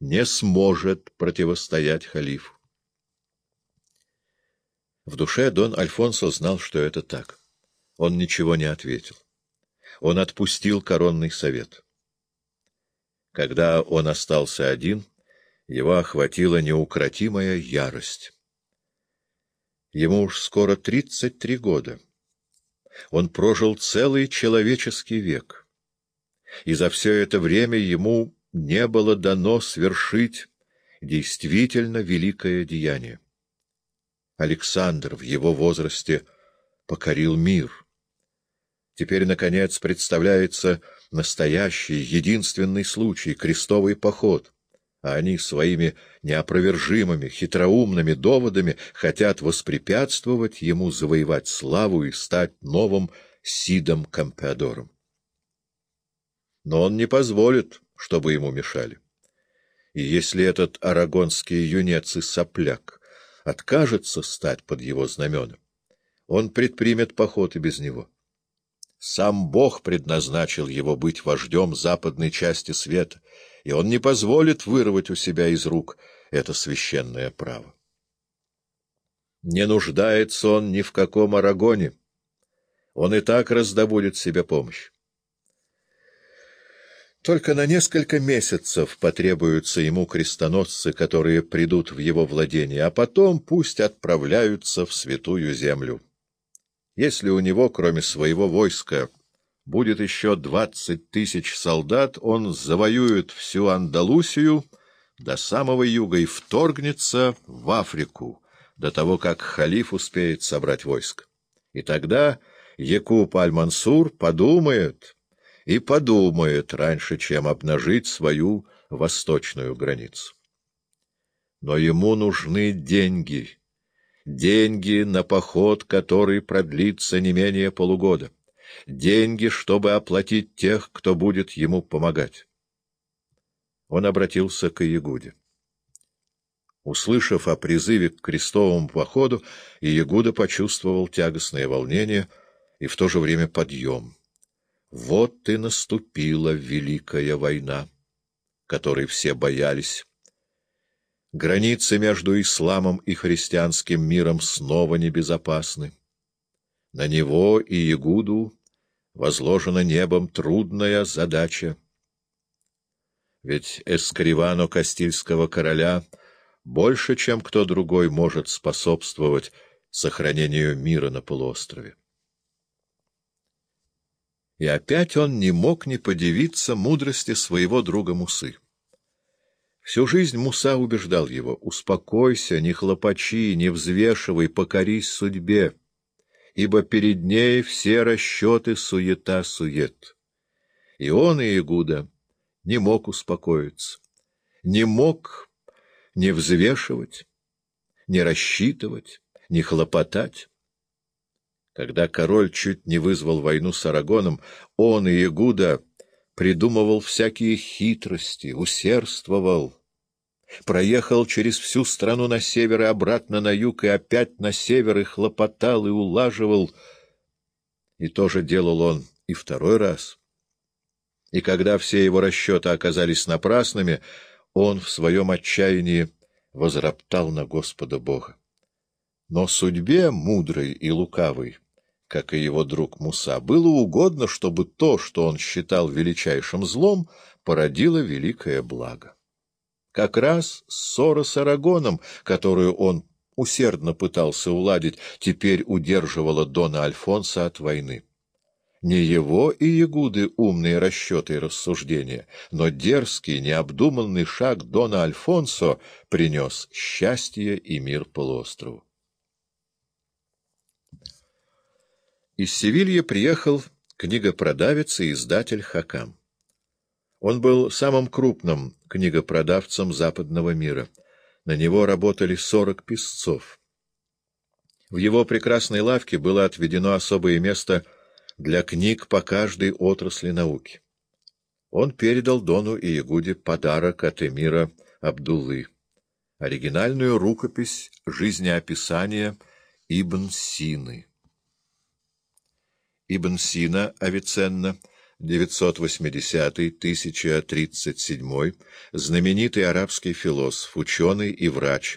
не сможет противостоять халифу. В душе Дон Альфонсо знал, что это так. Он ничего не ответил. Он отпустил коронный совет. Когда он остался один, его охватила неукротимая ярость. Ему уж скоро тридцать три года. Он прожил целый человеческий век. И за все это время ему не было дано свершить действительно великое деяние. Александр в его возрасте покорил мир. Теперь, наконец, представляется настоящий, единственный случай — крестовый поход, а они своими неопровержимыми, хитроумными доводами хотят воспрепятствовать ему завоевать славу и стать новым Сидом Кампеадором. Но он не позволит, чтобы ему мешали. И если этот арагонский юнец и сопляк откажется стать под его знамена, он предпримет поход и без него. Сам Бог предназначил его быть вождем западной части света, и он не позволит вырвать у себя из рук это священное право. Не нуждается он ни в каком арагоне. Он и так раздобудет себе помощь. Только на несколько месяцев потребуются ему крестоносцы, которые придут в его владение, а потом пусть отправляются в святую землю. Если у него, кроме своего войска, будет еще двадцать тысяч солдат, он завоюет всю Андалусию до самого юга и вторгнется в Африку, до того, как халиф успеет собрать войско. И тогда Якуб Аль-Мансур подумает и подумает раньше, чем обнажить свою восточную границу. Но ему нужны деньги, деньги на поход, который продлится не менее полугода, деньги, чтобы оплатить тех, кто будет ему помогать. Он обратился к Иегуде. Услышав о призыве к крестовому походу, Иегуда почувствовал тягостное волнение и в то же время подъем. Вот и наступила Великая война, которой все боялись. Границы между исламом и христианским миром снова небезопасны. На него и Ягуду возложена небом трудная задача. Ведь Эскривано Кастильского короля больше, чем кто другой, может способствовать сохранению мира на полуострове. И опять он не мог не подивиться мудрости своего друга Мусы. Всю жизнь Муса убеждал его, «Успокойся, не хлопачи, не взвешивай, покорись судьбе, ибо перед ней все расчеты суета-сует». И он, и Игуда, не мог успокоиться, не мог не взвешивать, не рассчитывать, не хлопотать. Когда король чуть не вызвал войну с Арагоном, он и Ягуда придумывал всякие хитрости, усердствовал. Проехал через всю страну на север и обратно на юг, и опять на север, и хлопотал, и улаживал. И то же делал он и второй раз. И когда все его расчеты оказались напрасными, он в своем отчаянии возроптал на Господа Бога. Но судьбе мудрой и лукавой как и его друг Муса, было угодно, чтобы то, что он считал величайшим злом, породило великое благо. Как раз ссора с Арагоном, которую он усердно пытался уладить, теперь удерживала Дона Альфонса от войны. Не его и Ягуды умные расчеты и рассуждения, но дерзкий, необдуманный шаг Дона Альфонсо принес счастье и мир полуострову. Из Севильи приехал книгопродавец и издатель Хакам. Он был самым крупным книгопродавцем западного мира. На него работали сорок писцов. В его прекрасной лавке было отведено особое место для книг по каждой отрасли науки. Он передал Дону и Ягуде подарок от эмира Абдуллы — оригинальную рукопись жизнеописания Ибн Сины. Ибн Сина, Авиценна, 980-1037, знаменитый арабский философ, ученый и врач,